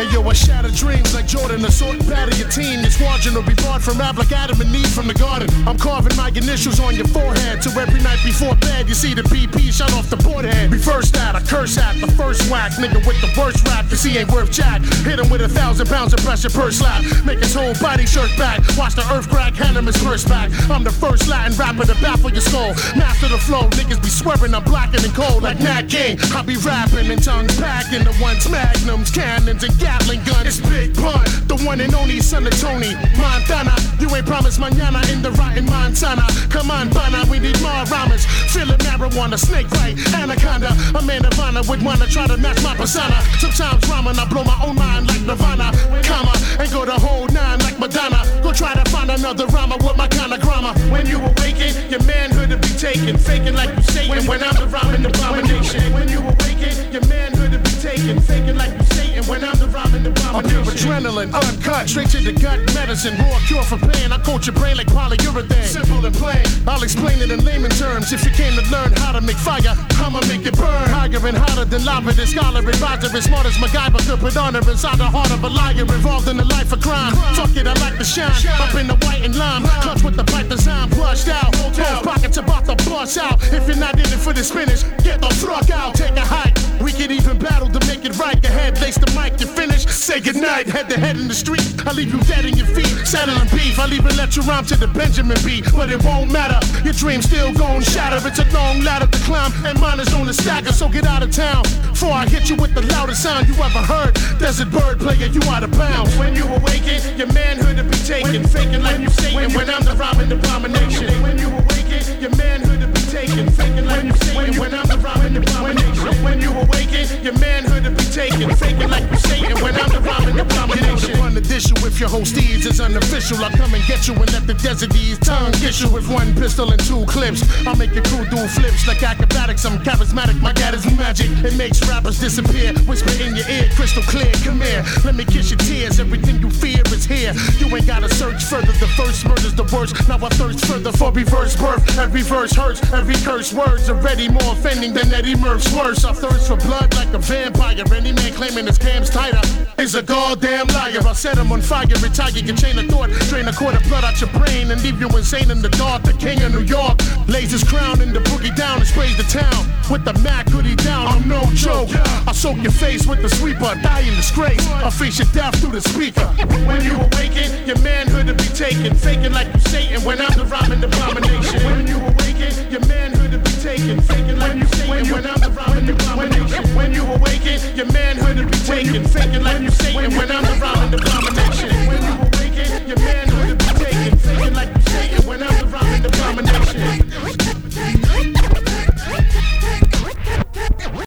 And yo, I shatter dreams like Jordan, a short battle your team. Squadron will be barred from rap like Adam and Eve from the garden. I'm carving my initials on your forehead. To every night before bed, you see the BP shut off the board head. Reverse that, I curse at the first whack. Nigga with the worst rap, cause he ain't worth jack. Hit him with a thousand pounds of pressure per slap. Make his whole body shirt back. Watch the earth crack, hand him his first back. I'm the first Latin rapper to baffle your skull. Master the flow, niggas be swearing I'm blacker than cold like Nat King. I be rapping and tongues packing the ones magnums, cannons, and Gatling guns. It's Big Pun, the one and only son of Tony Montana. You ain't promised manana in the rotten Montana. Come on, Bana, we need more rhymes. Feeling marijuana, snake bite, anaconda. A man of honor would wanna try to match my persona. Sometimes rhyming, I blow my own mind like Nirvana, comma, and go the whole nine like Madonna. Go try to find another rhymer with my kind of grammar. When you awaken, your manhood to be taken, faking like you Satan. When I'm the rhyming abomination. When you awaken, your manhood will be taken, faking like adrenaline, uncut, straight to the gut medicine. Raw cure for pain. I coat your brain like polyurethane. Simple and plain. I'll explain it in layman terms. If you came to learn how to make fire, I'ma make it burn. Higher and hotter than lava. The scholar advisor as smart as MacGyver could put honor inside the heart of a liar involved in the life of crime. Fuck it, I like to shine. Up in the white and lime. Clutch with the pipe design flushed out. Both pockets about to bust out. If you're not in it for the spinach, get the fuck out. Take a hike. We can even battle to make it right. Your Say goodnight, head to head in the street. I leave you dead in your feet, saddling beef. I'll even let you rhyme to the Benjamin beat, but it won't matter. Your dream's still gon' shatter. It's a long ladder to climb, and mine is on the stacker. So get out of town before I hit you with the loudest sound you ever heard. Desert bird player, you out of bounds. When you awaken, your manhood to be taken, faking like you Satan. When I'm the issue if your whole steeds is unofficial. I'll come and get you and let the desert ease tongue kiss you with one pistol and two clips. I'll make your crew do flips like acrobatics. I'm charismatic, my dad is magic. It makes rappers disappear. Whisper in your ear, crystal clear. Come here, let me here. You ain't gotta search further. The first murder's the worst. Now I thirst further for reverse birth. Every verse hurts, every curse words already more offending than Eddie Murph's worse. I thirst for blood like a vampire. Any man claiming his cam's tighter is a goddamn liar. I set him on fire, retire your chain of thought, drain a quart of blood out your brain and leave you insane in the dark. The king of New York lays his crown in the boogie down and sprays the town with the Mac joke. I soak your face with the sweeper, die in disgrace. I face your death through the speaker. When you awaken, your manhood to be taken, faking like you Satan. When I'm the rhyming abomination. When you awaken, your manhood to be taken, faking like you Satan. When I'm the rhyming abomination. When you awaken, your manhood to be taken, faking like you Satan. When I'm the rhyming.